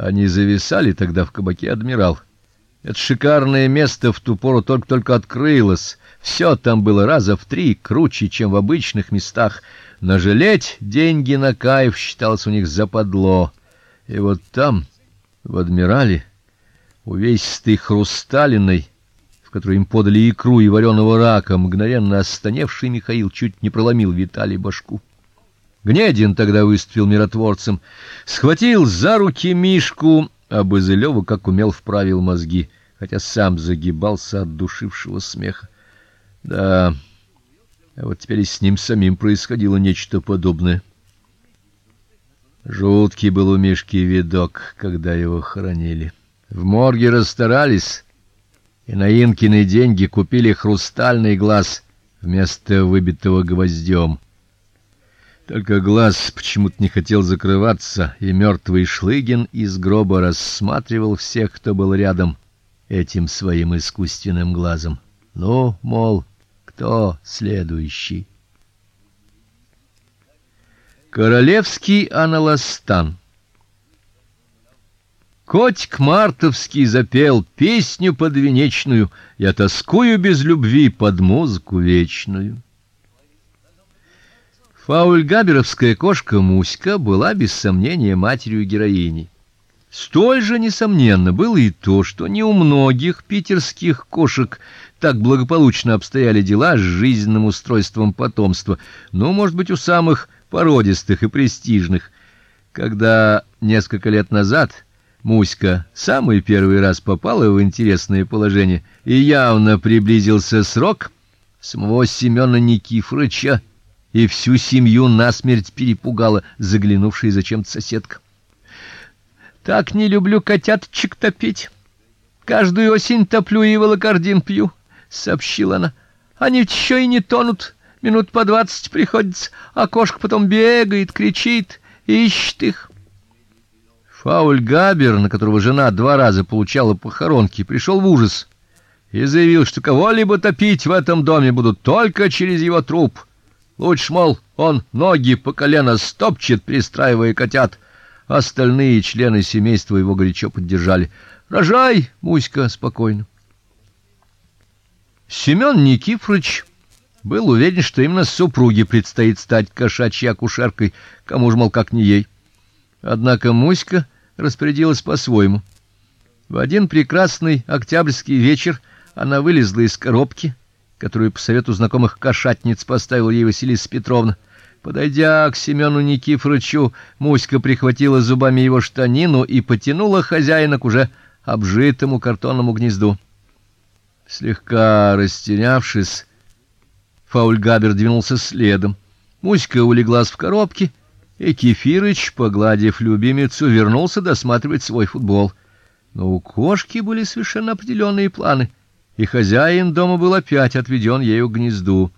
Они зависали тогда в кабаке Адмирал. Это шикарное место в ту пору только-только открылось. Все там было раза в три круче, чем в обычных местах. Нажалеть деньги на кайф считалось у них западло. И вот там, в Адмирале, увесистой хрусталиной, в которой им подали икру и вареного рака, мгновенно останевший Михаил чуть не проломил Виталий башку. Гнедин тогда выступил миротворцем, схватил за руки Мишку, а Базылёва как умел вправил мозги, хотя сам загибался от душившего смеха. Да. А вот теперь и с ним самим происходило нечто подобное. Жуткий был у Мишки видок, когда его хоронили. В морге расстарались и на Инкины деньги купили хрустальный глаз вместо выбитого гвоздем. Только глаз почему-то не хотел закрываться, и мертвый Шлыгин из гроба рассматривал всех, кто был рядом, этим своим искусственным глазом. Ну, мол, кто следующий? Королевский аналастан. Котик Мартовский запел песню подвенечную, я тоскую без любви под музыку вечную. Фаульгаберовская кошка Муська была без сомнения матерью героини. Столь же несомненно было и то, что не у многих питерских кошек так благополучно обстояли дела с жизненным устройством потомства, но, может быть, у самых породистых и престижных. Когда несколько лет назад Муська самый первый раз попала в интересное положение и явно приблизился срок самого Семёна Никифоровича, и всю семью насмерть перепугала заглянувшая зачем-то соседка. Так не люблю котяточек топить. Каждую осень топлю и волокордин пью, сообщила она. Они еще и не тонут. Минут по двадцать приходится, а кошка потом бегает, кричит, ищет их. Фауль Габер, на которого жена два раза получала похоронки, пришел в ужас и заявил, что кого-либо топить в этом доме будут только через его труп. Лучше, мол, он ноги по колено стопчет, пристраивая котят. Остальные члены семейства его горячо поддержали. Рожай, Муська, спокойно. Семен Никифорович был уверен, что именно супруге предстоит стать кошачьей акушеркой, кому ж мол как не ей. Однако Муська распорядилась по-своему. В один прекрасный октябрьский вечер она вылезла из коробки, которую по совету знакомых кошатниц поставила ей Василиса Петровна. Подойдя к Семену Никифоровичу, Муська прихватила зубами его штанину и потянула хозяина к уже обжитому картонному гнезду. Слегка растерявшись, Фаульгабер двинулся следом. Муська улеглась в коробке, и Кефирыч, погладив любимицу, вернулся досматривать свой футбол. Но у кошки были совершенно определенные планы — и хозяин дома был опять отведен ею к гнезду.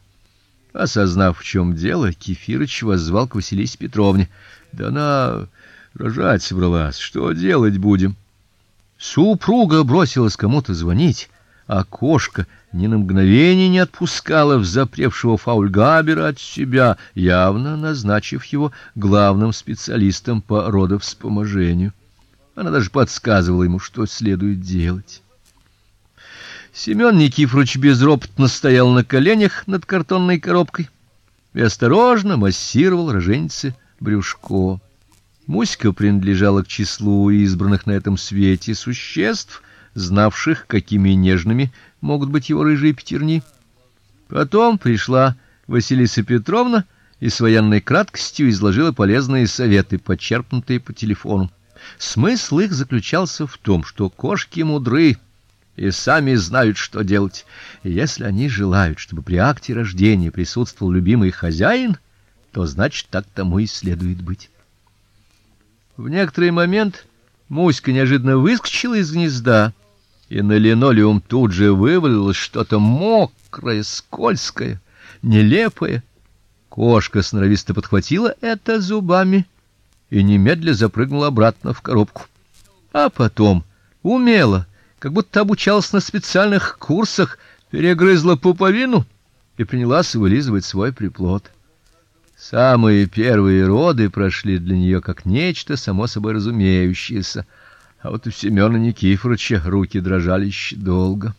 Осознав, в чем дело, Кефирыч воззвал к Василисе Петровне. Да она рожать собралась, что делать будем? Супруга бросилась кому-то звонить, а кошка ни на мгновение не отпускала взапревшего фаульгабера от себя, явно назначив его главным специалистом по родовспоможению. Она даже подсказывала ему, что следует делать. Семен Никифорович безропотно стоял на коленях над картонной коробкой и осторожно массировал роженице брюшко. Муська принадлежала к числу избранных на этом свете существ, знавших, какими нежными могут быть его рыжие пятерни. Потом пришла Василиса Петровна и с военной краткостью изложила полезные советы, почерпнутые по телефону. Смысл их заключался в том, что кошки мудры, и сами знают, что делать. И если они желают, чтобы при акте рождения присутствовал любимый хозяин, то значит, так тому и следует быть. В некоторый момент Муська неожиданно выскочила из гнезда, и на линолеум тут же вывалилось что-то мокрое, скользкое, нелепое. Кошка сноровисто подхватила это зубами и немедля запрыгнула обратно в коробку. А потом умело как будто обучалась на специальных курсах, перегрызла пуповину и принялась вылизывать свой приплод. Самые первые роды прошли для нее как нечто само собой разумеющееся, А вот у Семёна Никифоровича руки дрожали еще долго.